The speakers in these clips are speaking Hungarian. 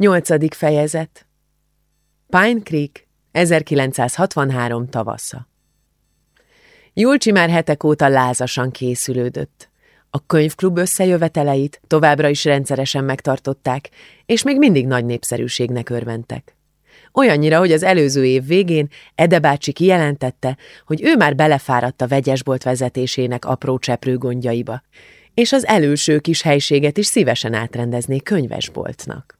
Nyolcadik fejezet Pine Creek, 1963 tavasza Julcsi már hetek óta lázasan készülődött. A könyvklub összejöveteleit továbbra is rendszeresen megtartották, és még mindig nagy népszerűségnek örventek. Olyannyira, hogy az előző év végén Ede bácsi kijelentette, hogy ő már belefáradt a vegyesbolt vezetésének apró cseprő gondjaiba, és az előső kis helységet is szívesen átrendezné könyvesboltnak.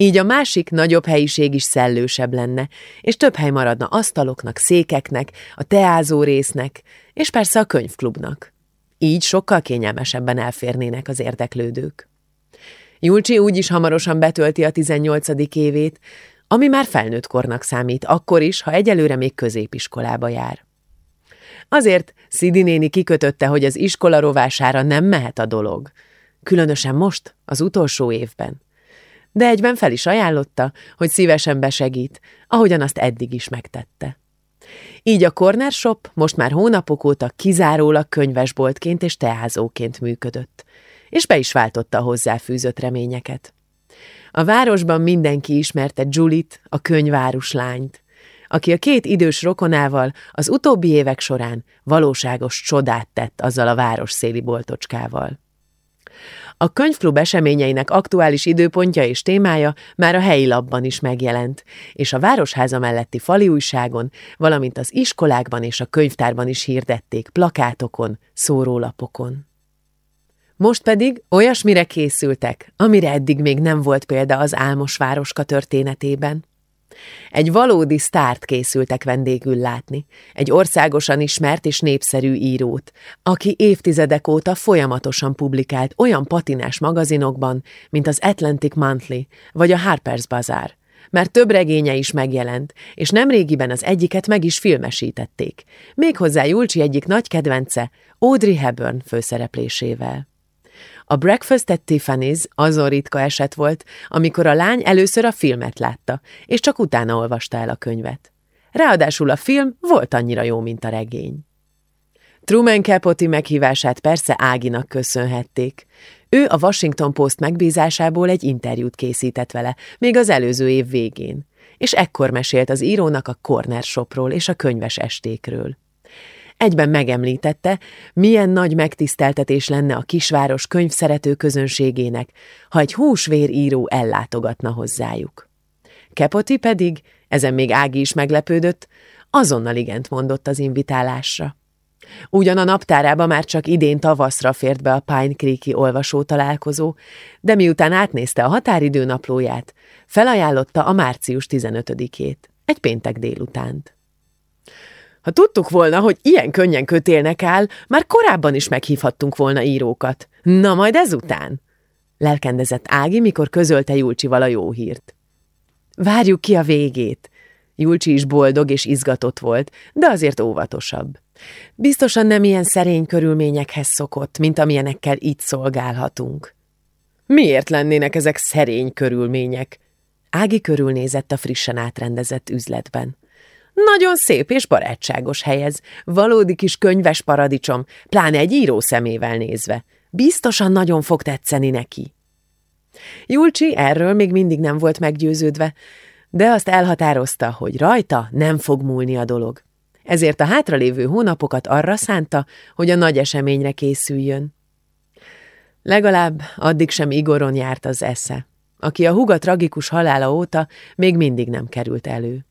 Így a másik, nagyobb helyiség is szellősebb lenne, és több hely maradna asztaloknak, székeknek, a teázó résznek, és persze a könyvklubnak. Így sokkal kényelmesebben elférnének az érdeklődők. Julcsi úgyis hamarosan betölti a 18. évét, ami már felnőtt kornak számít, akkor is, ha egyelőre még középiskolába jár. Azért Szidi néni kikötötte, hogy az iskola rovására nem mehet a dolog. Különösen most, az utolsó évben de egyben fel is ajánlotta, hogy szívesen besegít, ahogyan azt eddig is megtette. Így a Corner Shop most már hónapok óta kizárólag könyvesboltként és teázóként működött, és be is váltotta a hozzáfűzött reményeket. A városban mindenki ismerte Julit, a könyvárus lányt, aki a két idős rokonával az utóbbi évek során valóságos csodát tett azzal a városszéli boltocskával. A könyvklub eseményeinek aktuális időpontja és témája már a helyi labban is megjelent, és a városháza melletti fali újságon, valamint az iskolákban és a könyvtárban is hirdették plakátokon, szórólapokon. Most pedig olyasmire készültek, amire eddig még nem volt példa az álmos városka történetében. Egy valódi sztárt készültek vendégül látni, egy országosan ismert és népszerű írót, aki évtizedek óta folyamatosan publikált olyan patinás magazinokban, mint az Atlantic Monthly vagy a Harper's Bazaar, mert több regénye is megjelent, és nemrégiben az egyiket meg is filmesítették, méghozzá Julcsi egyik nagy kedvence, Audrey Hepburn főszereplésével. A Breakfast at Tiffany's azon ritka eset volt, amikor a lány először a filmet látta, és csak utána olvasta el a könyvet. Ráadásul a film volt annyira jó, mint a regény. Truman Capote meghívását persze Áginak köszönhették. Ő a Washington Post megbízásából egy interjút készített vele, még az előző év végén, és ekkor mesélt az írónak a Corner Shopról és a könyves estékről. Egyben megemlítette, milyen nagy megtiszteltetés lenne a kisváros könyvszerető közönségének, ha egy húsvér író ellátogatna hozzájuk. Kepoti pedig, ezen még Ági is meglepődött, azonnal igent mondott az invitálásra. Ugyan a naptárába már csak idén tavaszra fért be a Pine Creek-i olvasó találkozó, de miután átnézte a határidő naplóját, felajánlotta a március 15-ét, egy péntek délutánt. Ha tudtuk volna, hogy ilyen könnyen kötélnek áll, már korábban is meghívhattunk volna írókat. Na majd ezután? Lelkendezett Ági, mikor közölte Julcsival a jó hírt. Várjuk ki a végét. Julcsi is boldog és izgatott volt, de azért óvatosabb. Biztosan nem ilyen szerény körülményekhez szokott, mint amilyenekkel itt szolgálhatunk. Miért lennének ezek szerény körülmények? Ági körülnézett a frissen átrendezett üzletben. Nagyon szép és barátságos helyez, valódi kis könyves paradicsom, pláne egy író szemével nézve. Biztosan nagyon fog tetszeni neki. Julcsi erről még mindig nem volt meggyőződve, de azt elhatározta, hogy rajta nem fog múlni a dolog. Ezért a hátralévő hónapokat arra szánta, hogy a nagy eseményre készüljön. Legalább addig sem Igoron járt az esze, aki a huga tragikus halála óta még mindig nem került elő.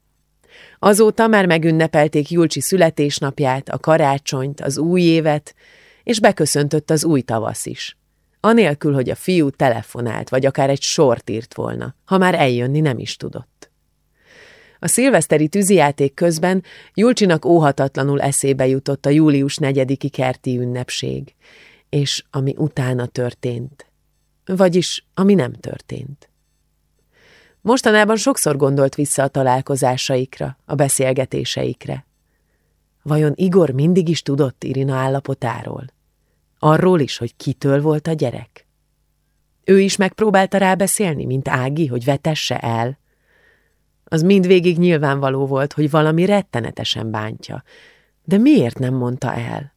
Azóta már megünnepelték Julcsi születésnapját, a karácsonyt, az új évet, és beköszöntött az új tavasz is. Anélkül, hogy a fiú telefonált, vagy akár egy sort írt volna, ha már eljönni nem is tudott. A szilveszteri tűzijáték közben Julcsinak óhatatlanul eszébe jutott a július negyediki kerti ünnepség, és ami utána történt, vagyis ami nem történt. Mostanában sokszor gondolt vissza a találkozásaikra, a beszélgetéseikre. Vajon Igor mindig is tudott Irina állapotáról? Arról is, hogy kitől volt a gyerek? Ő is megpróbálta rábeszélni, mint Ági, hogy vetesse el? Az mindvégig nyilvánvaló volt, hogy valami rettenetesen bántja. De miért nem mondta el?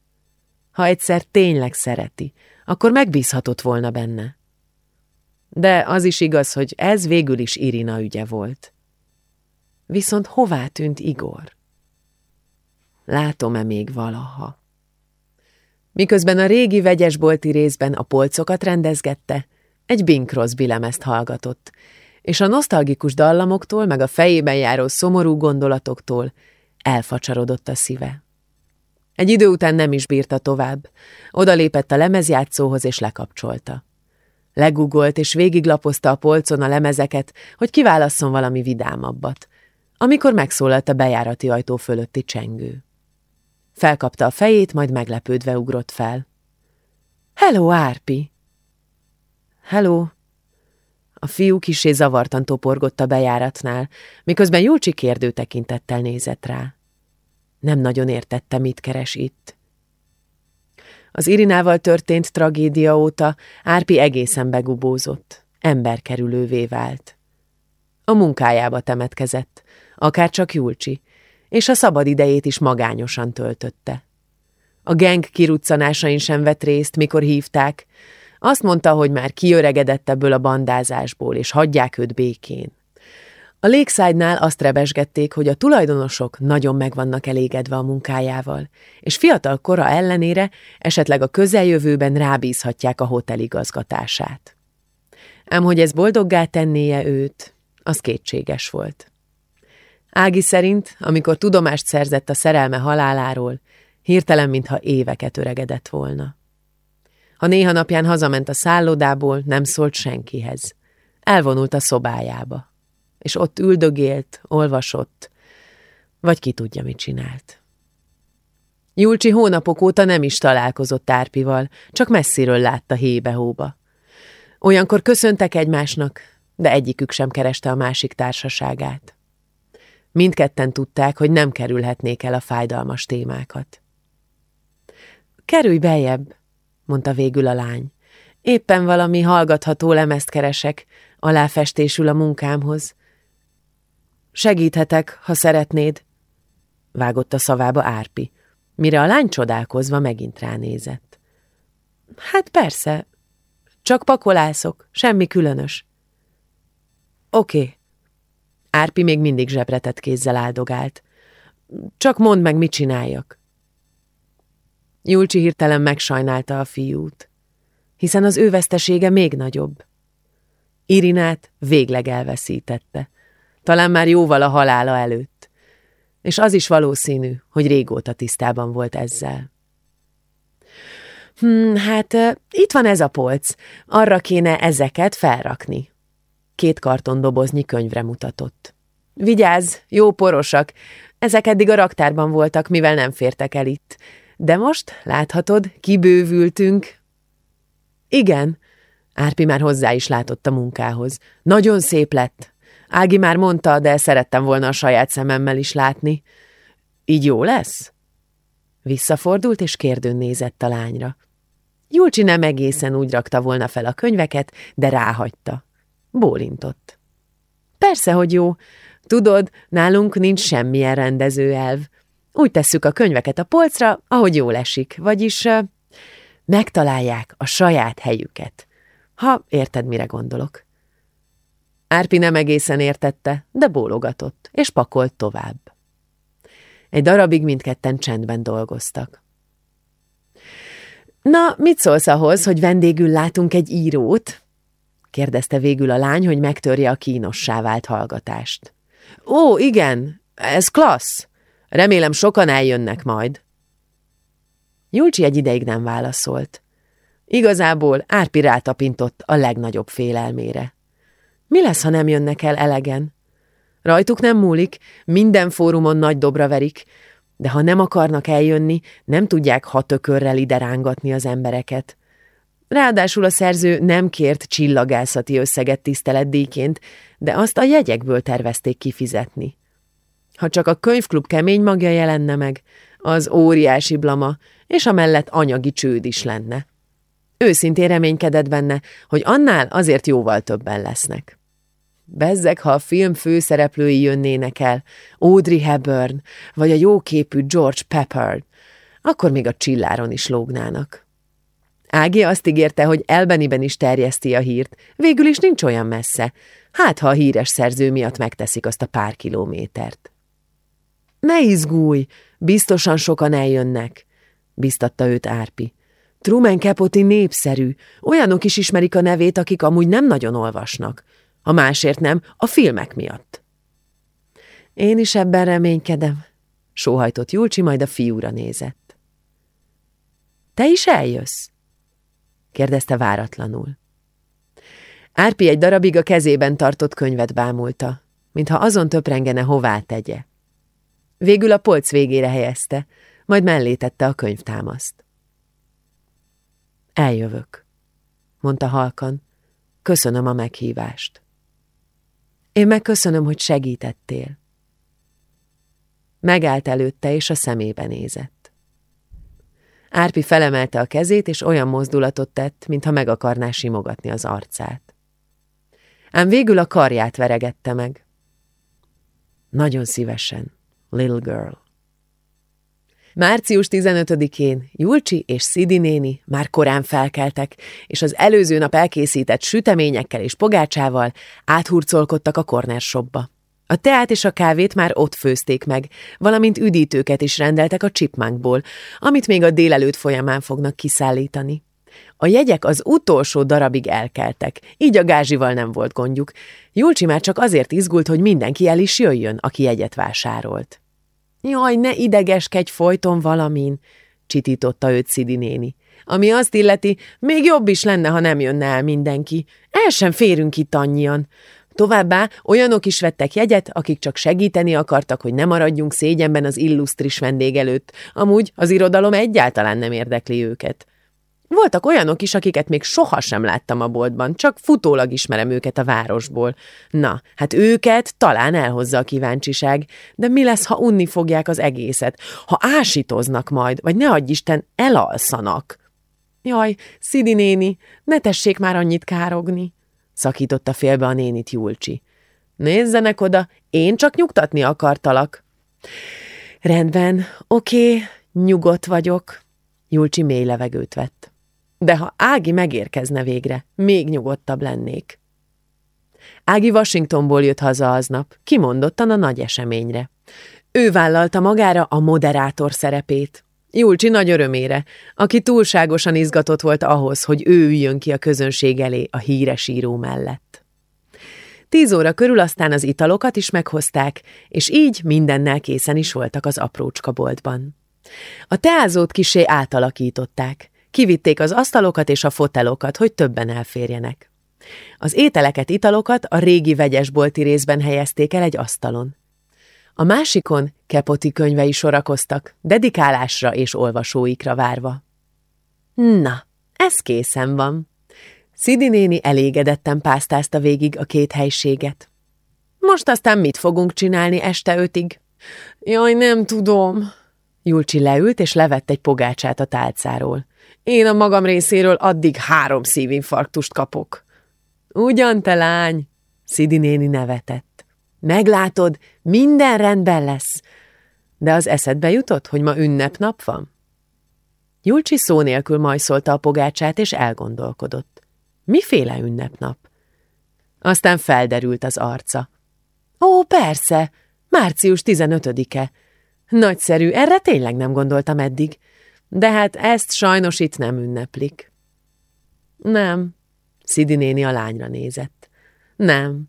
Ha egyszer tényleg szereti, akkor megbízhatott volna benne. De az is igaz, hogy ez végül is Irina ügye volt. Viszont hová tűnt Igor? Látom-e még valaha? Miközben a régi vegyesbolti részben a polcokat rendezgette, egy Bing Crosby lemezt hallgatott, és a nosztalgikus dallamoktól, meg a fejében járó szomorú gondolatoktól elfacsarodott a szíve. Egy idő után nem is bírta tovább. Odalépett a lemezjátszóhoz és lekapcsolta. Legugolt és végiglapozta a polcon a lemezeket, hogy kiválasszon valami vidámabbat, amikor megszólalt a bejárati ajtó fölötti csengő. Felkapta a fejét, majd meglepődve ugrott fel. Hello, Árpi! Hello! A fiú kisé zavartan toporgott a bejáratnál, miközben Júlcsi kérdő tekintettel nézett rá. Nem nagyon értette, mit keres itt. Az Irinával történt tragédia óta Árpi egészen begubózott, emberkerülővé vált. A munkájába temetkezett, akár csak Julcsi, és a szabad idejét is magányosan töltötte. A geng kiruccanásain sem vett részt, mikor hívták. Azt mondta, hogy már kiöregedett ebből a bandázásból, és hagyják őt békén. A Lakeside-nál azt rebesgették, hogy a tulajdonosok nagyon meg vannak elégedve a munkájával, és fiatal kora ellenére esetleg a közeljövőben rábízhatják a hotel igazgatását. Ám hogy ez boldoggá tennéje őt, az kétséges volt. Ági szerint, amikor tudomást szerzett a szerelme haláláról, hirtelen, mintha éveket öregedett volna. Ha néha napján hazament a szállodából, nem szólt senkihez. Elvonult a szobájába és ott üldögélt, olvasott, vagy ki tudja, mit csinált. Julcsi hónapok óta nem is találkozott Tárpival, csak messziről látta hébe-hóba. Olyankor köszöntek egymásnak, de egyikük sem kereste a másik társaságát. Mindketten tudták, hogy nem kerülhetnék el a fájdalmas témákat. Kerülj bejebb, mondta végül a lány. Éppen valami hallgatható lemezt keresek, aláfestésül a munkámhoz. Segíthetek, ha szeretnéd, vágott a szavába Árpi, mire a lány csodálkozva megint ránézett. Hát persze, csak pakolászok, semmi különös. Oké. Árpi még mindig zsebretett kézzel áldogált. Csak mondd meg, mit csináljak. Julcsi hirtelen megsajnálta a fiút, hiszen az ő vesztesége még nagyobb. Irinát végleg elveszítette talán már jóval a halála előtt. És az is valószínű, hogy régóta tisztában volt ezzel. Hmm, hát itt van ez a polc, arra kéne ezeket felrakni. Két kartondoboznyi könyvre mutatott. Vigyázz, jó porosak, ezek eddig a raktárban voltak, mivel nem fértek el itt. De most, láthatod, kibővültünk. Igen, Árpi már hozzá is látott a munkához. Nagyon szép lett, Ági már mondta, de szerettem volna a saját szememmel is látni. Így jó lesz? Visszafordult és kérdőn nézett a lányra. Julcsi nem egészen úgy rakta volna fel a könyveket, de ráhagyta. Bólintott. Persze, hogy jó. Tudod, nálunk nincs semmilyen rendező elv. Úgy tesszük a könyveket a polcra, ahogy jól esik, vagyis uh, megtalálják a saját helyüket. Ha érted, mire gondolok. Árpi nem egészen értette, de bólogatott, és pakolt tovább. Egy darabig mindketten csendben dolgoztak. Na, mit szólsz ahhoz, hogy vendégül látunk egy írót? kérdezte végül a lány, hogy megtörje a kínossá vált hallgatást. Ó, igen, ez klassz. Remélem sokan eljönnek majd. Julcsi egy ideig nem válaszolt. Igazából Árpi rátapintott a legnagyobb félelmére. Mi lesz, ha nem jönnek el elegen? Rajtuk nem múlik, minden fórumon nagy dobra verik, de ha nem akarnak eljönni, nem tudják hatökörrel ide rángatni az embereket. Ráadásul a szerző nem kért csillagászati összeget tiszteletdíjként, de azt a jegyekből tervezték kifizetni. Ha csak a könyvklub kemény magja jelenne meg, az óriási blama, és amellett anyagi csőd is lenne. Őszintén reménykedett benne, hogy annál azért jóval többen lesznek. Bezzeg, ha a film főszereplői jönnének el, Audrey Hepburn, vagy a jóképű George Pepper, akkor még a csilláron is lógnának. Ági azt ígérte, hogy Elbeniben is terjeszti a hírt, végül is nincs olyan messze. Hát, ha a híres szerző miatt megteszik azt a pár kilométert. Ne izgulj, biztosan sokan eljönnek, biztatta őt Árpi. Truman Capote népszerű, olyanok is ismerik a nevét, akik amúgy nem nagyon olvasnak. A másért nem, a filmek miatt. Én is ebben reménykedem, sóhajtott Julcsi, majd a fiúra nézett. Te is eljössz? kérdezte váratlanul. Árpi egy darabig a kezében tartott könyvet bámulta, mintha azon töprengene hová tegye. Végül a polc végére helyezte, majd mellé tette a könyvtámaszt. Eljövök, mondta halkan. Köszönöm a meghívást. Én megköszönöm, hogy segítettél. Megállt előtte, és a szemébe nézett. Árpi felemelte a kezét, és olyan mozdulatot tett, mintha meg akarná simogatni az arcát. Ám végül a karját veregette meg. Nagyon szívesen, little girl. Március 15-én Julcsi és Szidi néni már korán felkeltek, és az előző nap elkészített süteményekkel és pogácsával áthurcolkodtak a corner shopba. A teát és a kávét már ott főzték meg, valamint üdítőket is rendeltek a chipmunkból, amit még a délelőtt folyamán fognak kiszállítani. A jegyek az utolsó darabig elkeltek, így a gázsival nem volt gondjuk. Julcsi már csak azért izgult, hogy mindenki el is jöjjön, aki jegyet vásárolt. Jaj, ne idegeskedj folyton valamin, csitította őt Szidi néni. Ami azt illeti, még jobb is lenne, ha nem jönne el mindenki. El sem férünk itt annyian. Továbbá olyanok is vettek jegyet, akik csak segíteni akartak, hogy ne maradjunk szégyenben az illusztris vendég előtt. Amúgy az irodalom egyáltalán nem érdekli őket. Voltak olyanok is, akiket még sohasem láttam a boltban, csak futólag ismerem őket a városból. Na, hát őket talán elhozza a kíváncsiság, de mi lesz, ha unni fogják az egészet? Ha ásítoznak majd, vagy ne adj Isten, elalszanak? Jaj, Szidi néni, ne tessék már annyit károgni, szakította félbe a nénit Julcsi. Nézzenek oda, én csak nyugtatni akartalak. Rendben, oké, nyugodt vagyok. Julcsi mély levegőt vett de ha Ági megérkezne végre, még nyugodtabb lennék. Ági Washingtonból jött haza aznap, kimondottan a nagy eseményre. Ő vállalta magára a moderátor szerepét. Julcsi nagy örömére, aki túlságosan izgatott volt ahhoz, hogy ő üljön ki a közönség elé a híres író mellett. Tíz óra körül aztán az italokat is meghozták, és így mindennel készen is voltak az aprócska boltban. A teázót kisé átalakították, Kivitték az asztalokat és a fotelokat, hogy többen elférjenek. Az ételeket, italokat a régi vegyesbolti részben helyezték el egy asztalon. A másikon Kepoti könyvei sorakoztak, dedikálásra és olvasóikra várva. Na, ez készen van. Szidi néni elégedetten pásztázta végig a két helységet. Most aztán mit fogunk csinálni este ötig? Jaj, nem tudom. Julcsi leült és levett egy pogácsát a tálcáról. Én a magam részéről addig három szívinfarktust kapok. Ugyan, te lány, Szidi néni nevetett. Meglátod, minden rendben lesz. De az eszedbe jutott, hogy ma ünnepnap van? Julcsi szó nélkül majszolta a pogácsát, és elgondolkodott. Miféle ünnepnap? Aztán felderült az arca. Ó, persze, március 15-e. Nagyszerű, erre tényleg nem gondoltam eddig. De hát ezt sajnos itt nem ünneplik. Nem, Szidi néni a lányra nézett. Nem,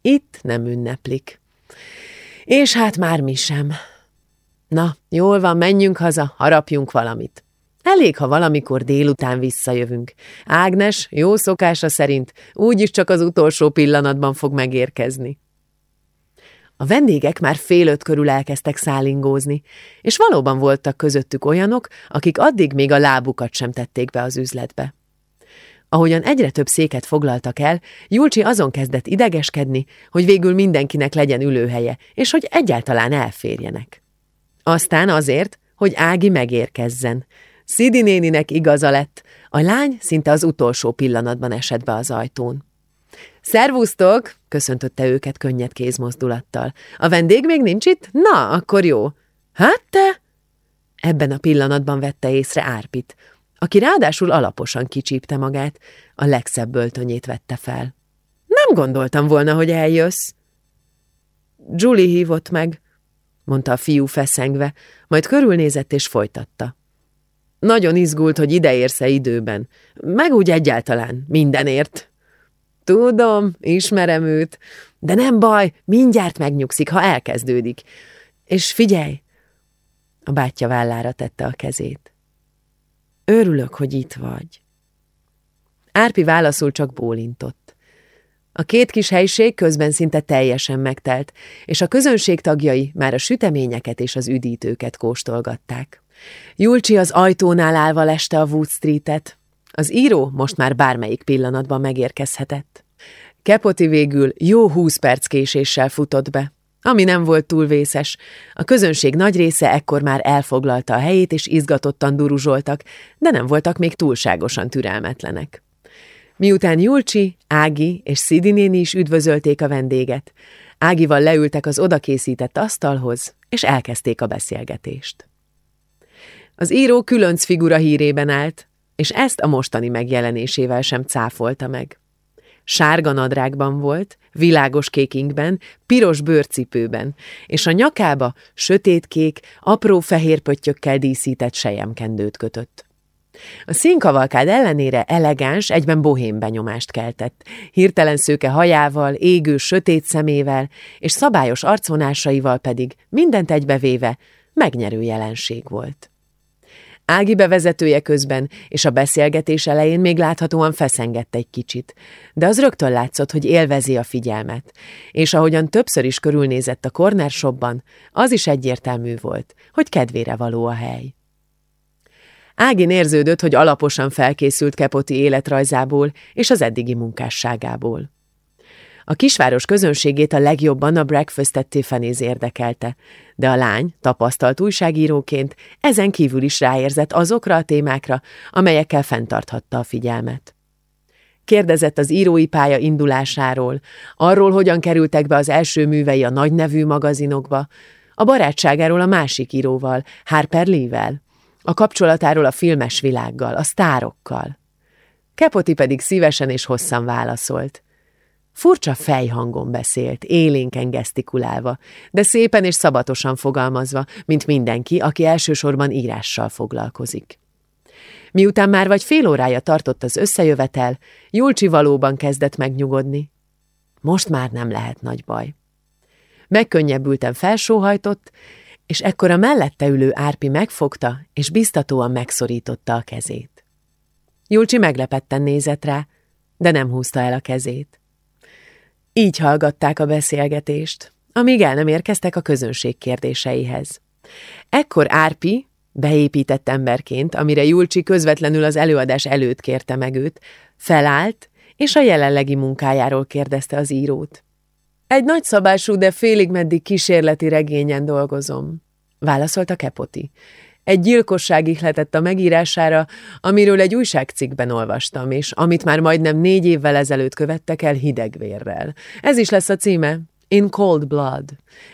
itt nem ünneplik. És hát már mi sem. Na, jól van, menjünk haza, harapjunk valamit. Elég, ha valamikor délután visszajövünk. Ágnes, jó szokása szerint, úgyis csak az utolsó pillanatban fog megérkezni. A vendégek már fél öt körül elkezdtek szállingózni, és valóban voltak közöttük olyanok, akik addig még a lábukat sem tették be az üzletbe. Ahogyan egyre több széket foglaltak el, Julcsi azon kezdett idegeskedni, hogy végül mindenkinek legyen ülőhelye, és hogy egyáltalán elférjenek. Aztán azért, hogy Ági megérkezzen. Szidi igaza lett, a lány szinte az utolsó pillanatban esett be az ajtón. Szervusztok! köszöntötte őket könnyed kézmozdulattal. A vendég még nincs itt? Na, akkor jó. Hát te? Ebben a pillanatban vette észre Árpit. aki ráadásul alaposan kicsípte magát, a legszebb böltönyét vette fel. Nem gondoltam volna, hogy eljössz. Julie hívott meg, mondta a fiú feszengve, majd körülnézett és folytatta. Nagyon izgult, hogy ide érsz-e időben, meg úgy egyáltalán, mindenért. Tudom, ismerem őt, de nem baj, mindjárt megnyugszik, ha elkezdődik. És figyelj! A bátyja vállára tette a kezét. Örülök, hogy itt vagy. Árpi válaszul csak bólintott. A két kis helység közben szinte teljesen megtelt, és a közönség tagjai már a süteményeket és az üdítőket kóstolgatták. Julcsi az ajtónál állva leste a Wood Street-et. Az író most már bármelyik pillanatban megérkezhetett. Kepoti végül jó húsz perc késéssel futott be, ami nem volt túl vészes. A közönség nagy része ekkor már elfoglalta a helyét, és izgatottan duruzsoltak, de nem voltak még túlságosan türelmetlenek. Miután Julcsi, Ági és Szidi néni is üdvözölték a vendéget, Ágival leültek az odakészített asztalhoz, és elkezdték a beszélgetést. Az író különc figura hírében állt, és ezt a mostani megjelenésével sem cáfolta meg. Sárga nadrágban volt, világos kékinkben, piros bőrcipőben, és a nyakába sötétkék, apró fehér pöttyökkel díszített sejemkendőt kötött. A színkavalkád ellenére elegáns, egyben bohém benyomást keltett. Hirtelen szőke hajával, égő, sötét szemével, és szabályos arcvonásaival pedig mindent egybevéve megnyerő jelenség volt. Ági bevezetője közben és a beszélgetés elején még láthatóan feszengett egy kicsit, de az rögtön látszott, hogy élvezi a figyelmet, és ahogyan többször is körülnézett a corner shopban, az is egyértelmű volt, hogy kedvére való a hely. Ágin érződött, hogy alaposan felkészült Kepoti életrajzából és az eddigi munkásságából. A kisváros közönségét a legjobban a Breakfast at Tiffany's érdekelte, de a lány, tapasztalt újságíróként ezen kívül is ráérzett azokra a témákra, amelyekkel fenntarthatta a figyelmet. Kérdezett az írói pálya indulásáról, arról, hogyan kerültek be az első művei a nagynevű magazinokba, a barátságáról a másik íróval, Harper Lee-vel, a kapcsolatáról a filmes világgal, a sztárokkal. Kepoti pedig szívesen és hosszan válaszolt. Furcsa fejhangon beszélt, élénken gesztikulálva, de szépen és szabatosan fogalmazva, mint mindenki, aki elsősorban írással foglalkozik. Miután már vagy fél órája tartott az összejövetel, Julcsi valóban kezdett megnyugodni. Most már nem lehet nagy baj. Megkönnyebbülten felsóhajtott, és ekkor a mellette ülő Árpi megfogta, és biztatóan megszorította a kezét. Julcsi meglepetten nézett rá, de nem húzta el a kezét. Így hallgatták a beszélgetést, amíg el nem érkeztek a közönség kérdéseihez. Ekkor Árpi, beépített emberként, amire Julcsi közvetlenül az előadás előtt kérte meg őt, felállt, és a jelenlegi munkájáról kérdezte az írót. Egy nagyszabású, de félig meddig kísérleti regényen dolgozom, válaszolta Kepoti. Egy gyilkosság ihletett a megírására, amiről egy újságcikkben olvastam, és amit már majdnem négy évvel ezelőtt követtek el hidegvérrel. Ez is lesz a címe, In Cold Blood.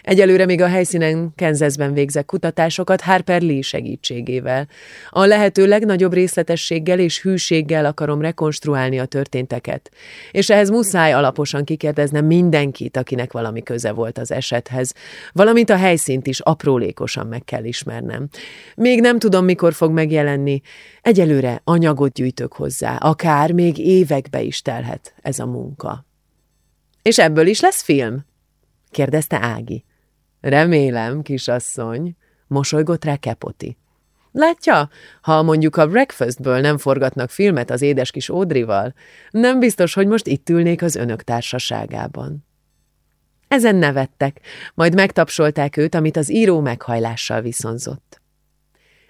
Egyelőre még a helyszínen Kansasben végzek kutatásokat Harper Lee segítségével. A lehető legnagyobb részletességgel és hűséggel akarom rekonstruálni a történteket. És ehhez muszáj alaposan kikérdeznem mindenkit, akinek valami köze volt az esethez. Valamint a helyszínt is aprólékosan meg kell ismernem. Még nem tudom, mikor fog megjelenni. Egyelőre anyagot gyűjtök hozzá, akár még évekbe is telhet ez a munka. És ebből is lesz film? Kérdezte Ági. Remélem, kisasszony, mosolygott rá Kepoti. Látja, ha mondjuk a breakfastből nem forgatnak filmet az édes kis Ódrival, nem biztos, hogy most itt ülnék az önök társaságában. Ezen nevettek, majd megtapsolták őt, amit az író meghajlással viszonzott.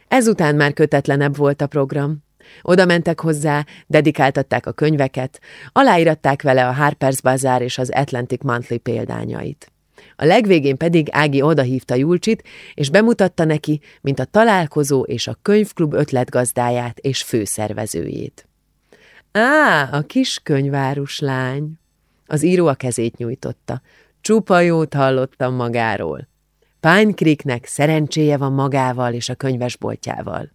Ezután már kötetlenebb volt a program. Oda mentek hozzá, dedikáltatták a könyveket, aláíratták vele a Harper's Bazaar és az Atlantic Monthly példányait. A legvégén pedig Ági odahívta Julcsit, és bemutatta neki, mint a találkozó és a könyvklub ötletgazdáját és főszervezőjét. Á, a kis könyvárus lány! Az író a kezét nyújtotta. Csupa jót hallottam magáról. Pine Creeknek szerencséje van magával és a könyvesboltjával.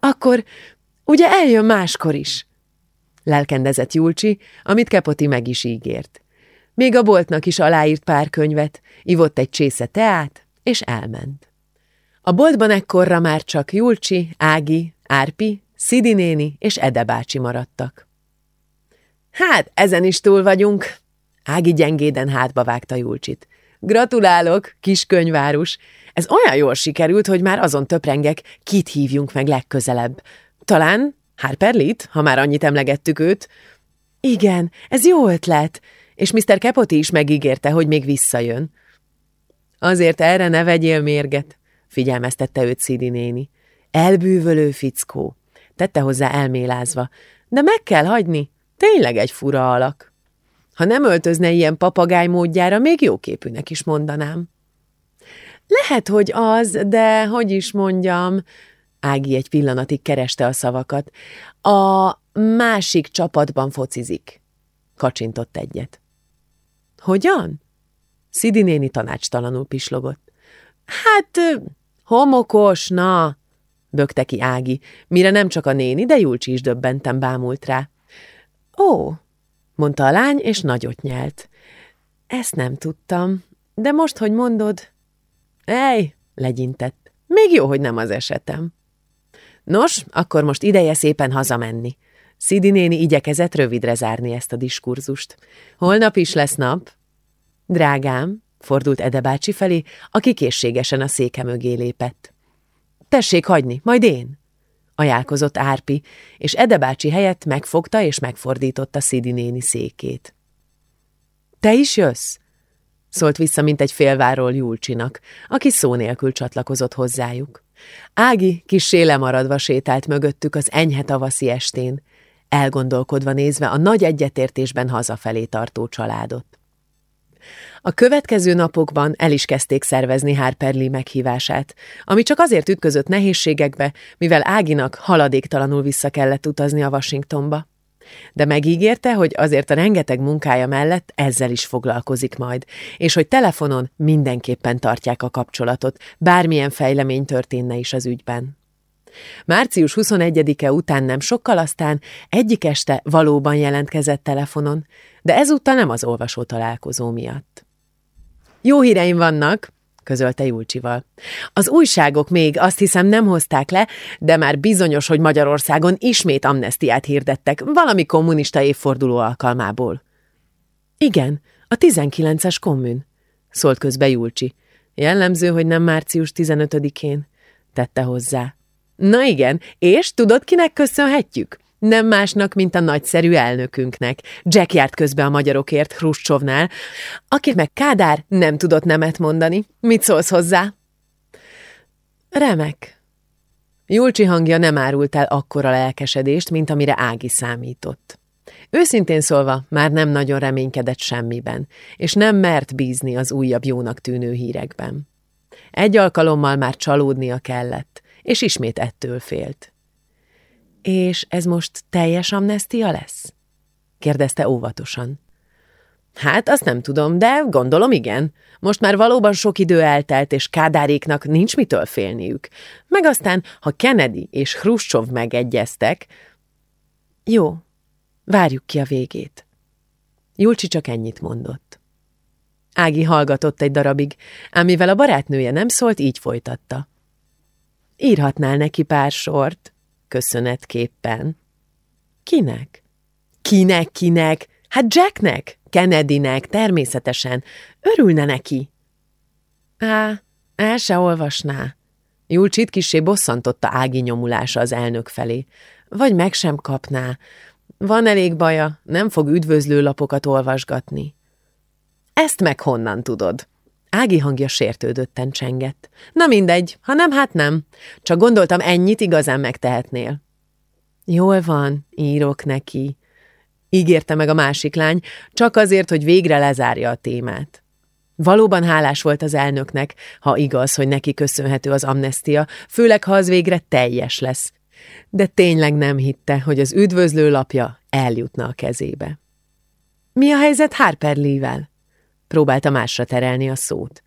Akkor Ugye eljön máskor is? Lelkendezett Julcsi, amit Kepoti meg is ígért. Még a boltnak is aláírt pár könyvet, ivott egy csésze teát, és elment. A boltban ekkorra már csak Julcsi, Ági, Árpi, Szidi és Ede bácsi maradtak. Hát, ezen is túl vagyunk. Ági gyengéden hátba vágta Julcsit. Gratulálok, kis könyvárus. Ez olyan jól sikerült, hogy már azon töprengek, kit hívjunk meg legközelebb. Talán Harper Lee-t, ha már annyit emlegettük őt. Igen, ez jó ötlet, és Mr. Kepoti is megígérte, hogy még visszajön. Azért erre ne vegyél mérget, figyelmeztette őt Szidi néni. Elbűvölő fickó, tette hozzá elmélázva, de meg kell hagyni, tényleg egy fura alak. Ha nem öltözne ilyen papagáj módjára, még jóképűnek is mondanám. Lehet, hogy az, de hogy is mondjam, Ági egy pillanatig kereste a szavakat. A másik csapatban focizik. Kacsintott egyet. Hogyan? Szidi néni tanácstalanul pislogott. Hát, homokos, na, bökte ki Ági, mire nem csak a néni, de Julcsi is döbbenten bámult rá. Ó, mondta a lány, és nagyot nyelt. Ezt nem tudtam, de most, hogy mondod... Ej, legyintett. Még jó, hogy nem az esetem. Nos, akkor most ideje szépen hazamenni. Szidi néni igyekezett rövidre zárni ezt a diskurzust. Holnap is lesz nap. Drágám, fordult Ede bácsi felé, aki készségesen a széke mögé lépett. Tessék hagyni, majd én, ajánlkozott Árpi, és Ede bácsi helyett megfogta és megfordította Szidi néni székét. Te is jössz? Szólt vissza, mint egy félváról Julcsinak, aki szó nélkül csatlakozott hozzájuk. Ági kissé lemaradva sétált mögöttük az enyhe tavaszi estén, elgondolkodva nézve a nagy egyetértésben hazafelé tartó családot. A következő napokban el is kezdték szervezni Harperli meghívását, ami csak azért ütközött nehézségekbe, mivel Áginak haladéktalanul vissza kellett utazni a Washingtonba de megígérte, hogy azért a rengeteg munkája mellett ezzel is foglalkozik majd, és hogy telefonon mindenképpen tartják a kapcsolatot, bármilyen fejlemény történne is az ügyben. Március 21-e után nem sokkal aztán egyik este valóban jelentkezett telefonon, de ezúttal nem az olvasó találkozó miatt. Jó híreim vannak, közölte Julcsival. Az újságok még azt hiszem nem hozták le, de már bizonyos, hogy Magyarországon ismét amnestiát hirdettek, valami kommunista évforduló alkalmából. Igen, a 19-es kommun, szólt közbe Julcsi. Jellemző, hogy nem március 15-én, tette hozzá. Na igen, és tudod, kinek köszönhetjük? Nem másnak, mint a nagyszerű elnökünknek. Jack járt közbe a magyarokért Hruscsovnál, akit meg Kádár nem tudott nemet mondani. Mit szólsz hozzá? Remek. Julcsi hangja nem árult el akkora lelkesedést, mint amire Ági számított. Őszintén szólva már nem nagyon reménykedett semmiben, és nem mert bízni az újabb jónak tűnő hírekben. Egy alkalommal már csalódnia kellett, és ismét ettől félt. És ez most teljes amnestia lesz? kérdezte óvatosan. Hát, azt nem tudom, de gondolom igen. Most már valóban sok idő eltelt, és Kádáréknak nincs mitől félniük. Meg aztán, ha Kennedy és Hruscsov megegyeztek... Jó, várjuk ki a végét. Julcsi csak ennyit mondott. Ági hallgatott egy darabig, ám mivel a barátnője nem szólt, így folytatta. Írhatnál neki pár sort, köszönetképpen. Kinek? Kinek, kinek? Hát Jacknek, Kennedynek, természetesen. Örülne neki. Á, el se olvasná. Julcsit kisé bosszantotta Ági nyomulása az elnök felé. Vagy meg sem kapná. Van elég baja, nem fog üdvözlő lapokat olvasgatni. Ezt meg honnan tudod? Ági hangja sértődötten csengett. Na mindegy, ha nem, hát nem. Csak gondoltam, ennyit igazán megtehetnél. Jól van, írok neki. Ígérte meg a másik lány, csak azért, hogy végre lezárja a témát. Valóban hálás volt az elnöknek, ha igaz, hogy neki köszönhető az amnestia, főleg ha az végre teljes lesz. De tényleg nem hitte, hogy az üdvözlő lapja eljutna a kezébe. Mi a helyzet Harper Lee-vel? Próbálta másra terelni a szót.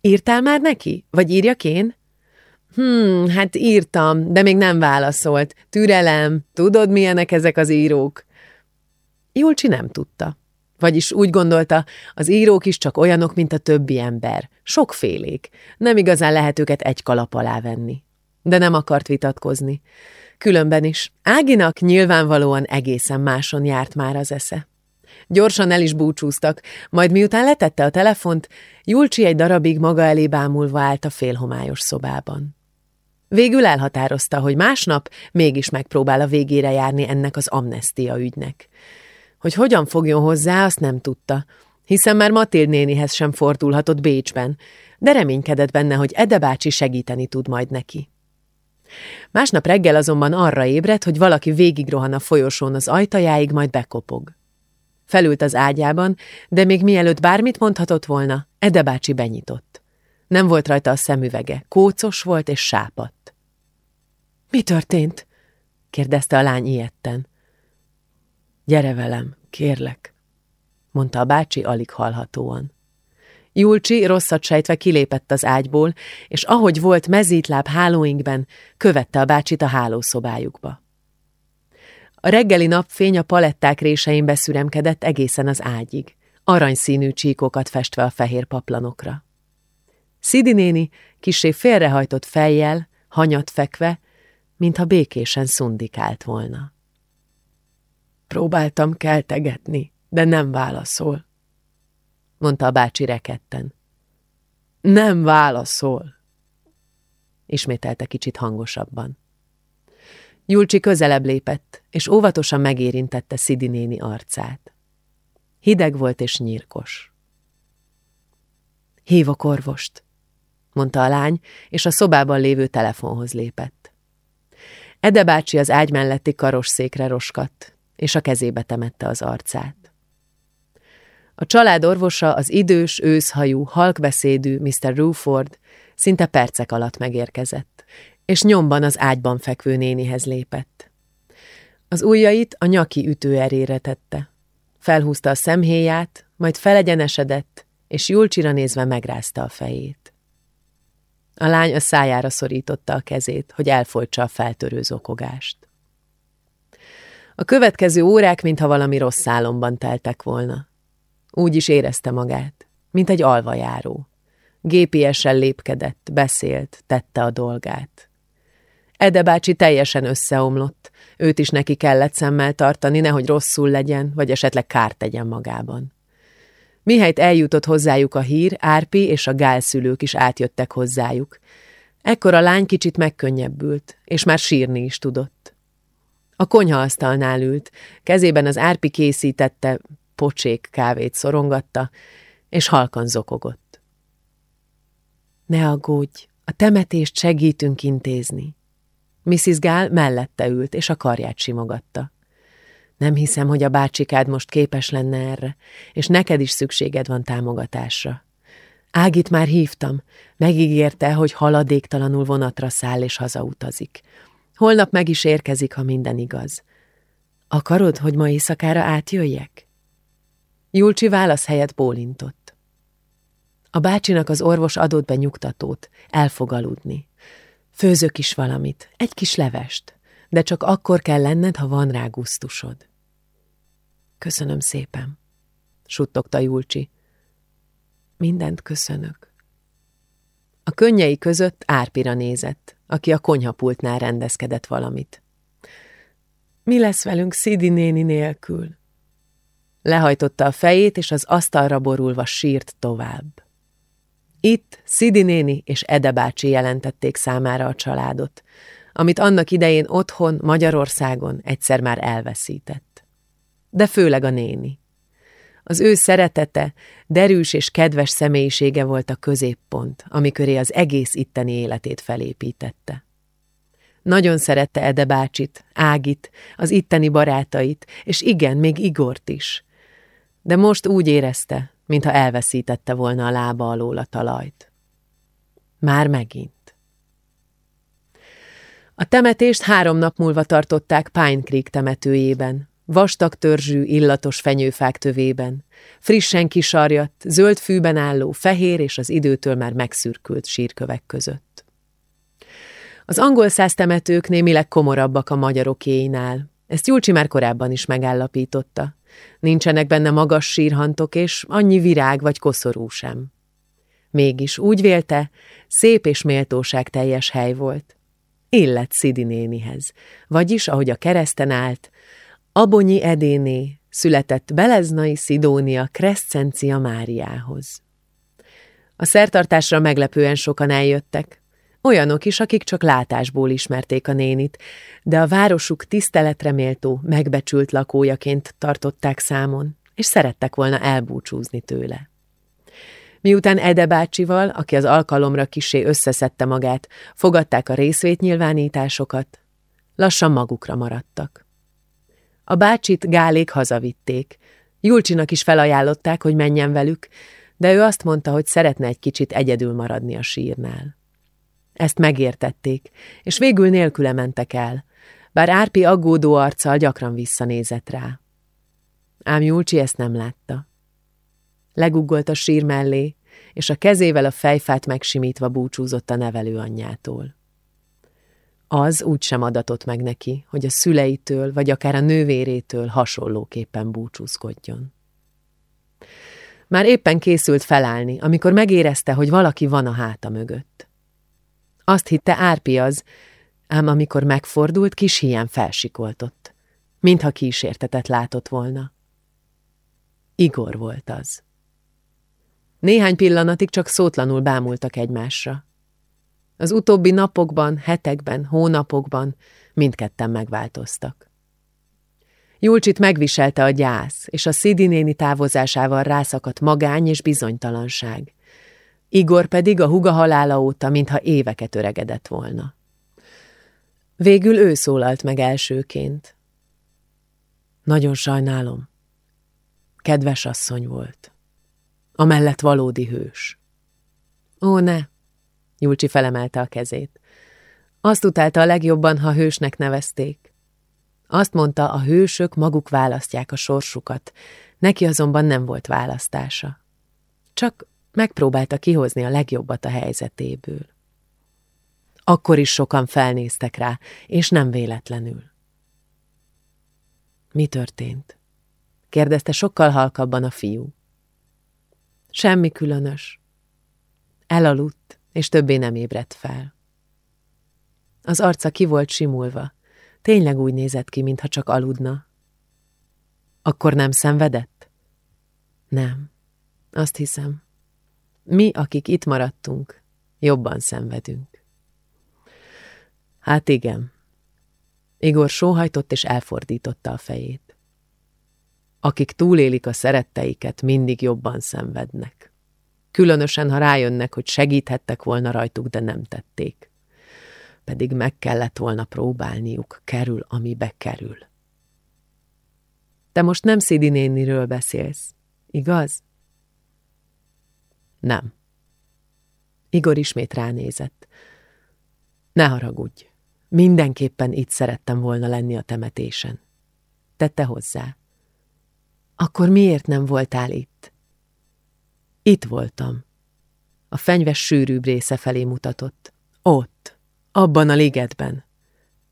Írtál már neki? Vagy írjak én? Hmm, hát írtam, de még nem válaszolt. Türelem, tudod, milyenek ezek az írók? Julcsi nem tudta. Vagyis úgy gondolta, az írók is csak olyanok, mint a többi ember. Sokfélék. Nem igazán lehet őket egy kalap alá venni. De nem akart vitatkozni. Különben is. Áginak nyilvánvalóan egészen máson járt már az esze. Gyorsan el is búcsúztak, majd miután letette a telefont, Julcsi egy darabig maga elé bámulva állt a félhomályos szobában. Végül elhatározta, hogy másnap mégis megpróbál a végére járni ennek az amnestia ügynek. Hogy hogyan fogjon hozzá, azt nem tudta, hiszen már Matild nénihez sem fordulhatott Bécsben, de reménykedett benne, hogy Ede bácsi segíteni tud majd neki. Másnap reggel azonban arra ébredt, hogy valaki végigrohan a folyosón az ajtajáig, majd bekopog. Felült az ágyában, de még mielőtt bármit mondhatott volna, Ede bácsi benyitott. Nem volt rajta a szemüvege, kócos volt és sápadt. Mi történt? kérdezte a lány ilyetten. Gyere velem, kérlek, mondta a bácsi alig hallhatóan. Julcsi rosszat sejtve kilépett az ágyból, és ahogy volt mezítláb hálóinkben, követte a bácsit a hálószobájukba. A reggeli napfény a paletták résein beszüremkedett egészen az ágyig, aranyszínű csíkokat festve a fehér paplanokra. Szidi néni kisé félrehajtott fejjel, hanyat fekve, mintha békésen szundikált volna. Próbáltam keltegetni, de nem válaszol, mondta a bácsi reketten. Nem válaszol, ismételte kicsit hangosabban. Julcsi közelebb lépett, és óvatosan megérintette Szidi néni arcát. Hideg volt és nyírkos. Hívok orvost, mondta a lány, és a szobában lévő telefonhoz lépett. Ede bácsi az ágy melletti karosszékre roskadt, és a kezébe temette az arcát. A család orvosa, az idős, őszhajú, halkbeszédű Mr. Ruford szinte percek alatt megérkezett, és nyomban az ágyban fekvő nénihez lépett. Az ujjait a nyaki ütőerére tette. Felhúzta a szemhéját, majd felegyenesedett, és Julcsira nézve megrázta a fejét. A lány a szájára szorította a kezét, hogy elfolytsa a feltörő zokogást. A következő órák, mintha valami rossz álomban teltek volna. Úgy is érezte magát, mint egy alvajáró. Gépiesen lépkedett, beszélt, tette a dolgát. Ede bácsi teljesen összeomlott, őt is neki kellett szemmel tartani, nehogy rosszul legyen, vagy esetleg kárt tegyen magában. Mihelyt eljutott hozzájuk a hír, Árpi és a gálszülők is átjöttek hozzájuk. Ekkor a lány kicsit megkönnyebbült, és már sírni is tudott. A konyhaasztalnál ült, kezében az Árpi készítette, pocsék kávét szorongatta, és halkan zokogott. Ne aggódj, a temetést segítünk intézni. Mrs. Gál mellette ült, és a karját simogatta. Nem hiszem, hogy a bácsikád most képes lenne erre, és neked is szükséged van támogatásra. Ágit már hívtam, megígérte, hogy haladéktalanul vonatra száll és hazautazik. Holnap meg is érkezik, ha minden igaz. Akarod, hogy ma éjszakára átjöjjek? Julcsi válasz helyett bólintott. A bácsinak az orvos adott be nyugtatót, el fog aludni. Főzök is valamit, egy kis levest, de csak akkor kell lenned, ha van rá gusztusod. Köszönöm szépen, suttogta Julcsi. Mindent köszönök. A könnyei között Árpira nézett, aki a konyhapultnál rendezkedett valamit. Mi lesz velünk Szidi néni nélkül? Lehajtotta a fejét, és az asztalra borulva sírt tovább. Itt Szidi néni és Ede bácsi jelentették számára a családot, amit annak idején otthon, Magyarországon egyszer már elveszített. De főleg a néni. Az ő szeretete, derűs és kedves személyisége volt a középpont, amiköré az egész itteni életét felépítette. Nagyon szerette Ede bácsit, Ágit, az itteni barátait, és igen, még Igort is. De most úgy érezte, mintha elveszítette volna a lába alól a talajt. Már megint. A temetést három nap múlva tartották Pine Creek temetőjében, vastag törzsű, illatos fenyőfák tövében, frissen kisarjadt, zöld fűben álló, fehér és az időtől már megszürkült sírkövek között. Az angol száz temetők némileg komorabbak a magyarokéinál. Ezt Julcsi már korábban is megállapította. Nincsenek benne magas sírhantok, és annyi virág vagy koszorú sem. Mégis úgy vélte, szép és méltóság teljes hely volt. Illet Szidi nénihez, vagyis, ahogy a kereszten állt, Abonyi Edéné született Beleznai Szidónia Crescencia Máriához. A szertartásra meglepően sokan eljöttek, olyanok is, akik csak látásból ismerték a nénit, de a városuk tiszteletre méltó, megbecsült lakójaként tartották számon, és szerettek volna elbúcsúzni tőle. Miután Ede bácsival, aki az alkalomra kisé összeszedte magát, fogadták a részvétnyilvánításokat, lassan magukra maradtak. A bácsit gálék hazavitték. Julcsinak is felajánlották, hogy menjen velük, de ő azt mondta, hogy szeretne egy kicsit egyedül maradni a sírnál. Ezt megértették, és végül nélküle mentek el, bár Árpi aggódó arccal gyakran visszanézett rá. Ám Julcsi ezt nem látta. Leguggolt a sír mellé, és a kezével a fejfát megsimítva búcsúzott a nevelő anyjától. Az úgy sem adatott meg neki, hogy a szüleitől, vagy akár a nővérétől hasonlóképpen búcsúzkodjon. Már éppen készült felállni, amikor megérezte, hogy valaki van a háta mögött. Azt hitte Árpi az, ám amikor megfordult, kis hián felsikoltott, mintha kísértetet látott volna. Igor volt az. Néhány pillanatig csak szótlanul bámultak egymásra. Az utóbbi napokban, hetekben, hónapokban mindketten megváltoztak. Julcsit megviselte a gyász, és a Szidi néni távozásával rászakadt magány és bizonytalanság. Igor pedig a huga halála óta, mintha éveket öregedett volna. Végül ő szólalt meg elsőként. Nagyon sajnálom. Kedves asszony volt. Amellett valódi hős. Ó, ne! Julcsi felemelte a kezét. Azt utálta a legjobban, ha hősnek nevezték. Azt mondta, a hősök maguk választják a sorsukat, neki azonban nem volt választása. Csak megpróbálta kihozni a legjobbat a helyzetéből. Akkor is sokan felnéztek rá, és nem véletlenül. Mi történt? kérdezte sokkal halkabban a fiú. Semmi különös. Elaludt, és többé nem ébredt fel. Az arca ki volt simulva, tényleg úgy nézett ki, mintha csak aludna. Akkor nem szenvedett? Nem, azt hiszem. Mi, akik itt maradtunk, jobban szenvedünk. Hát igen. Igor sóhajtott és elfordította a fejét. Akik túlélik a szeretteiket, mindig jobban szenvednek különösen, ha rájönnek, hogy segíthettek volna rajtuk, de nem tették. Pedig meg kellett volna próbálniuk, kerül, amibe kerül. Te most nem Szidi néniről beszélsz, igaz? Nem. Igor ismét ránézett. Ne haragudj, mindenképpen itt szerettem volna lenni a temetésen. Tette hozzá. Akkor miért nem voltál itt? Itt voltam. A fenyves sűrűbb része felé mutatott. Ott, abban a ligetben.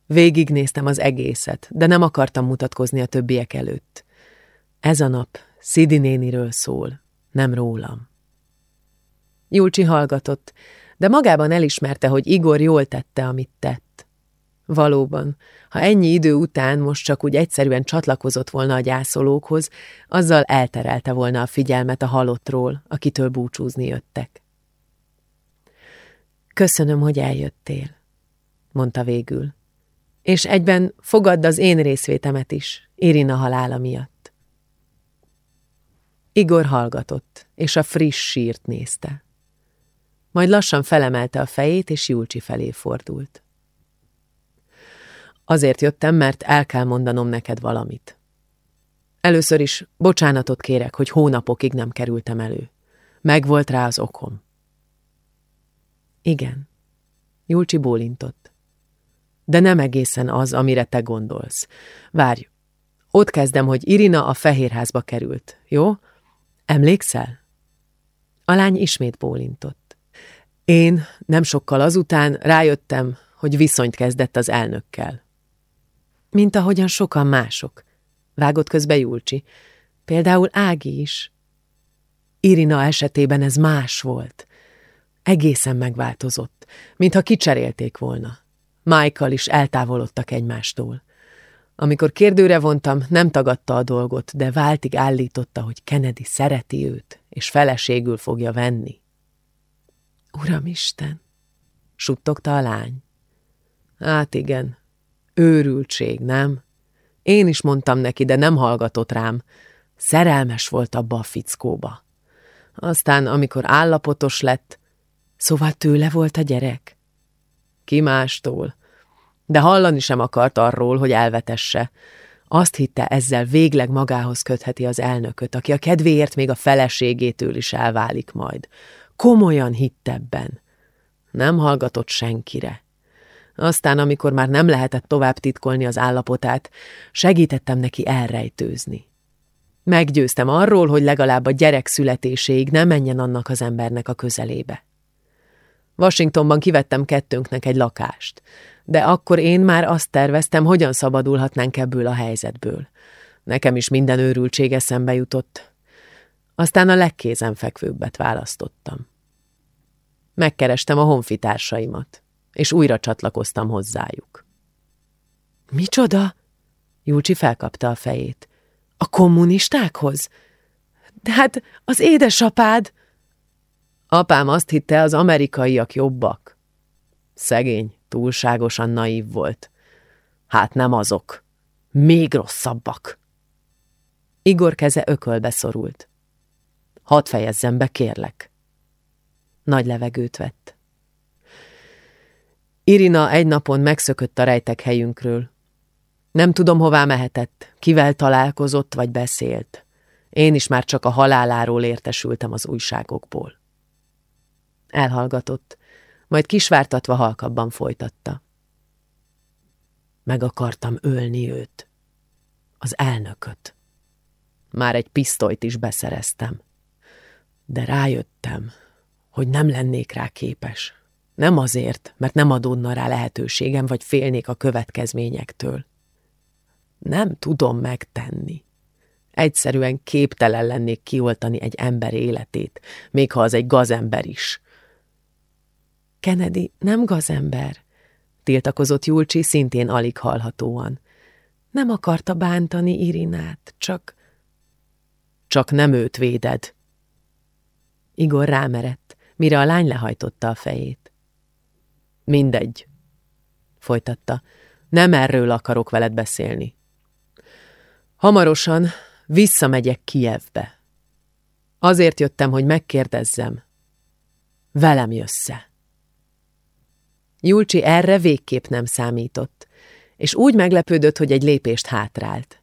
Végignéztem az egészet, de nem akartam mutatkozni a többiek előtt. Ez a nap Szidi néniről szól, nem rólam. Julcsi hallgatott, de magában elismerte, hogy Igor jól tette, amit tett. Valóban, ha ennyi idő után most csak úgy egyszerűen csatlakozott volna a gyászolókhoz, azzal elterelte volna a figyelmet a halottról, akitől búcsúzni jöttek. Köszönöm, hogy eljöttél, mondta végül. És egyben fogadd az én részvétemet is, Irina halála miatt. Igor hallgatott, és a friss sírt nézte. Majd lassan felemelte a fejét, és Julcsi felé fordult. Azért jöttem, mert el kell mondanom neked valamit. Először is bocsánatot kérek, hogy hónapokig nem kerültem elő. Megvolt rá az okom. Igen. Julcsi bólintott. De nem egészen az, amire te gondolsz. Várj, ott kezdem, hogy Irina a fehérházba került, jó? Emlékszel? A lány ismét bólintott. Én nem sokkal azután rájöttem, hogy viszonyt kezdett az elnökkel. Mint ahogyan sokan mások. Vágott közbe Julcsi. Például Ági is. Irina esetében ez más volt. Egészen megváltozott, mintha kicserélték volna. Michael is eltávolodtak egymástól. Amikor kérdőre vontam, nem tagadta a dolgot, de váltig állította, hogy Kennedy szereti őt, és feleségül fogja venni. Uramisten, suttogta a lány. Hát igen, őrültség, nem? Én is mondtam neki, de nem hallgatott rám. Szerelmes volt abba a fickóba. Aztán, amikor állapotos lett, szóval tőle volt a gyerek? Ki mástól? De hallani sem akart arról, hogy elvetesse. Azt hitte, ezzel végleg magához kötheti az elnököt, aki a kedvéért még a feleségétől is elválik majd. Komolyan hitt ebben. Nem hallgatott senkire. Aztán, amikor már nem lehetett tovább titkolni az állapotát, segítettem neki elrejtőzni. Meggyőztem arról, hogy legalább a gyerek születéséig ne menjen annak az embernek a közelébe. Washingtonban kivettem kettőnknek egy lakást, de akkor én már azt terveztem, hogyan szabadulhatnánk ebből a helyzetből. Nekem is minden őrültség eszembe jutott. Aztán a legkézenfekvőbbet választottam. Megkerestem a honfitársaimat, és újra csatlakoztam hozzájuk. Micsoda? Júlcsi felkapta a fejét. A kommunistákhoz? De hát az édesapád... Apám azt hitte, az amerikaiak jobbak. Szegény, túlságosan naív volt. Hát nem azok. Még rosszabbak. Igor keze ökölbe szorult. Hadd fejezzem be, kérlek. Nagy levegőt vett. Irina egy napon megszökött a rejtek helyünkről. Nem tudom, hová mehetett, kivel találkozott vagy beszélt. Én is már csak a haláláról értesültem az újságokból. Elhallgatott, majd kisvártatva halkabban folytatta. Meg akartam ölni őt, az elnököt. Már egy pisztolyt is beszereztem. De rájöttem, hogy nem lennék rá képes. Nem azért, mert nem adódna rá lehetőségem, vagy félnék a következményektől. Nem tudom megtenni. Egyszerűen képtelen lennék kioltani egy ember életét, még ha az egy gazember is. Kennedy nem gazember, tiltakozott Julcsi szintén alig hallhatóan. Nem akarta bántani Irinát, csak... Csak nem őt véded. Igor rámerett, mire a lány lehajtotta a fejét. Mindegy, folytatta, nem erről akarok veled beszélni. Hamarosan visszamegyek Kijevbe. Azért jöttem, hogy megkérdezzem. Velem jössze. Julcsi erre végképp nem számított, és úgy meglepődött, hogy egy lépést hátrált.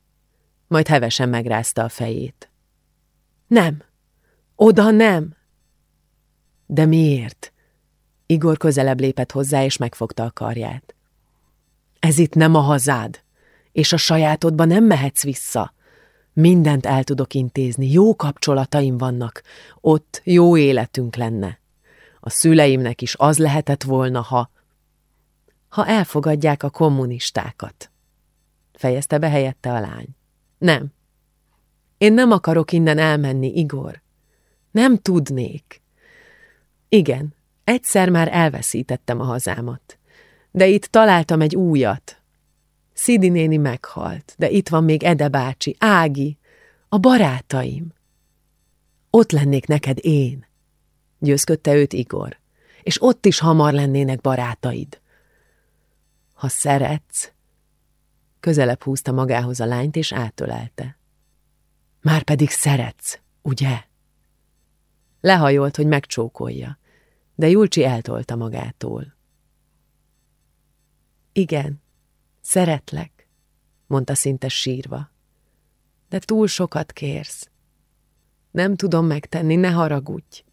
Majd hevesen megrázta a fejét. Nem, oda nem. De miért? Igor közelebb lépett hozzá, és megfogta a karját. Ez itt nem a hazád, és a sajátodba nem mehetsz vissza. Mindent el tudok intézni, jó kapcsolataim vannak, ott jó életünk lenne. A szüleimnek is az lehetett volna, ha ha elfogadják a kommunistákat. Fejezte be helyette a lány. Nem. Én nem akarok innen elmenni, Igor. Nem tudnék. Igen, egyszer már elveszítettem a hazámat. De itt találtam egy újat. Szidi néni meghalt, de itt van még Ede bácsi, Ági, a barátaim. Ott lennék neked én, győzködte őt Igor, és ott is hamar lennének barátaid. Ha szeretsz... Közelebb húzta magához a lányt, és átölelte. Már pedig szeretsz, ugye? Lehajolt, hogy megcsókolja, de Julcsi eltolta magától. Igen, szeretlek, mondta szinte sírva. De túl sokat kérsz. Nem tudom megtenni, ne haragudj.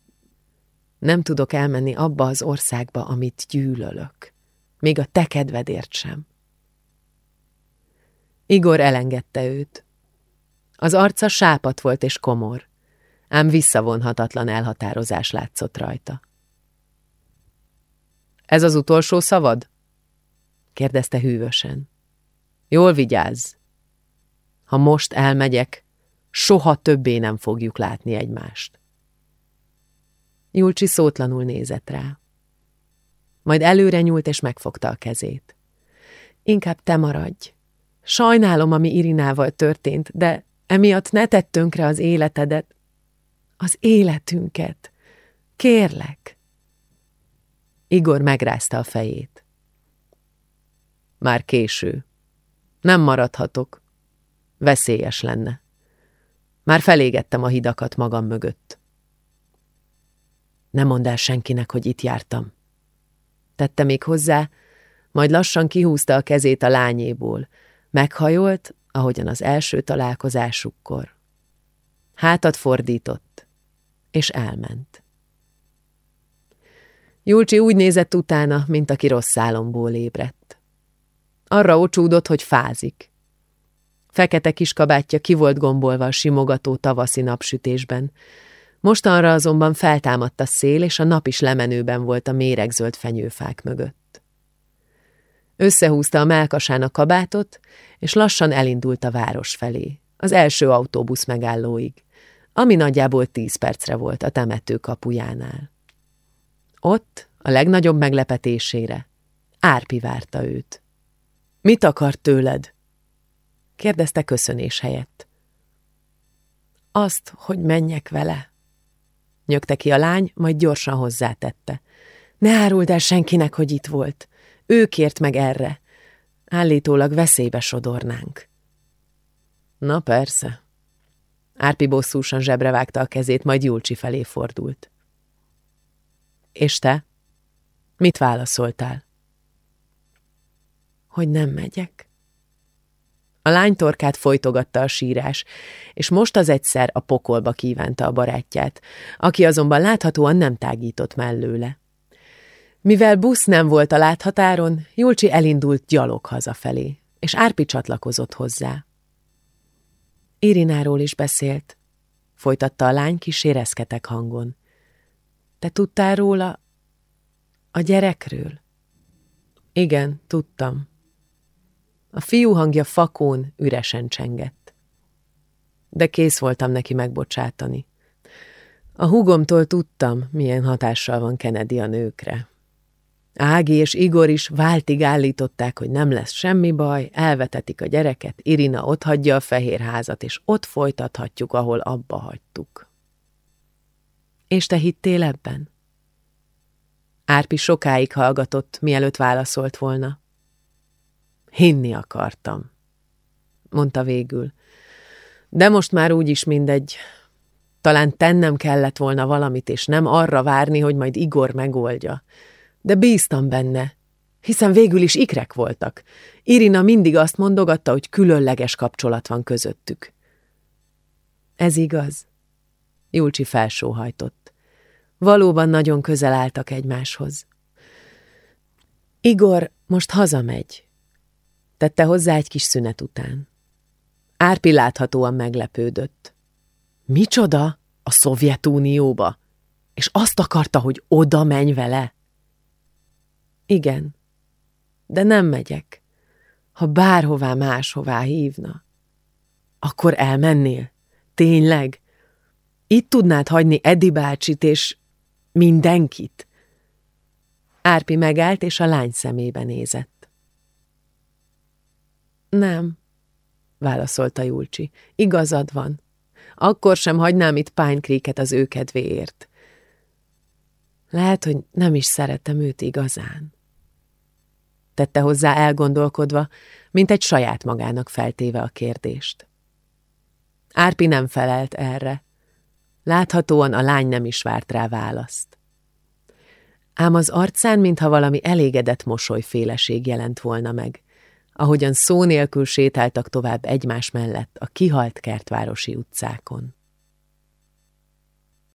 Nem tudok elmenni abba az országba, amit gyűlölök még a te kedvedért sem. Igor elengedte őt. Az arca sápat volt és komor, ám visszavonhatatlan elhatározás látszott rajta. Ez az utolsó szavad? kérdezte hűvösen. Jól vigyázz. Ha most elmegyek, soha többé nem fogjuk látni egymást. Julcsi szótlanul nézett rá. Majd előre nyúlt és megfogta a kezét. Inkább te maradj. Sajnálom, ami Irinával történt, de emiatt ne tett tönkre az életedet, az életünket. Kérlek. Igor megrázta a fejét. Már késő. Nem maradhatok. Veszélyes lenne. Már felégettem a hidakat magam mögött. Nem mondd el senkinek, hogy itt jártam. Tette még hozzá, majd lassan kihúzta a kezét a lányéból. Meghajolt, ahogyan az első találkozásukkor. Hátat fordított, és elment. Julcsi úgy nézett utána, mint aki rossz álomból ébredt. Arra ocsúdott, hogy fázik. Fekete kiskabátja ki volt gombolva a simogató tavaszi napsütésben. Mostanra azonban feltámadt a szél, és a nap is lemenőben volt a méregzöld fenyőfák mögött. Összehúzta a melkasán a kabátot, és lassan elindult a város felé, az első autóbusz megállóig, ami nagyjából tíz percre volt a temető kapujánál. Ott, a legnagyobb meglepetésére, Árpi várta őt. Mit akart tőled? kérdezte köszönés helyett. Azt, hogy menjek vele. Nyögte ki a lány, majd gyorsan hozzátette. Ne áruld el senkinek, hogy itt volt. Ő kért meg erre. Állítólag veszélybe sodornánk. Na persze. Árpi bosszúsan zsebre vágta a kezét, majd Julcsi felé fordult. És te? Mit válaszoltál? Hogy nem megyek. A lány torkát folytogatta a sírás, és most az egyszer a pokolba kívánta a barátját, aki azonban láthatóan nem tágított mellőle. Mivel busz nem volt a láthatáron, Julcsi elindult gyalog hazafelé, és Árpi csatlakozott hozzá. Irináról is beszélt, folytatta a lány kis érezketek hangon. Te tudtál róla a gyerekről? Igen, tudtam. A fiú hangja fakón üresen csengett. De kész voltam neki megbocsátani. A húgomtól tudtam, milyen hatással van Kennedy a nőkre. Ági és Igor is váltig állították, hogy nem lesz semmi baj, elvetetik a gyereket, Irina ott hagyja a fehér házat, és ott folytathatjuk, ahol abba hagytuk. És te hittél ebben? Árpi sokáig hallgatott, mielőtt válaszolt volna. Hinni akartam, mondta végül. De most már úgyis mindegy. Talán tennem kellett volna valamit, és nem arra várni, hogy majd Igor megoldja. De bíztam benne, hiszen végül is ikrek voltak. Irina mindig azt mondogatta, hogy különleges kapcsolat van közöttük. Ez igaz? Julcsi felsóhajtott. Valóban nagyon közel álltak egymáshoz. Igor most hazamegy, tette hozzá egy kis szünet után. Árpi láthatóan meglepődött. Micsoda? A Szovjetunióba? És azt akarta, hogy oda menj vele? Igen, de nem megyek. Ha bárhová máshová hívna. Akkor elmennél? Tényleg? Itt tudnád hagyni Edi bácsit és mindenkit? Árpi megállt, és a lány szemébe nézett. Nem, válaszolta Julcsi. Igazad van. Akkor sem hagynám itt Pine Creek-et az ő kedvéért. Lehet, hogy nem is szeretem őt igazán tette hozzá elgondolkodva, mint egy saját magának feltéve a kérdést. Árpi nem felelt erre. Láthatóan a lány nem is várt rá választ. Ám az arcán, mintha valami elégedett mosolyféleség jelent volna meg, ahogyan szó nélkül sétáltak tovább egymás mellett a kihalt kertvárosi utcákon.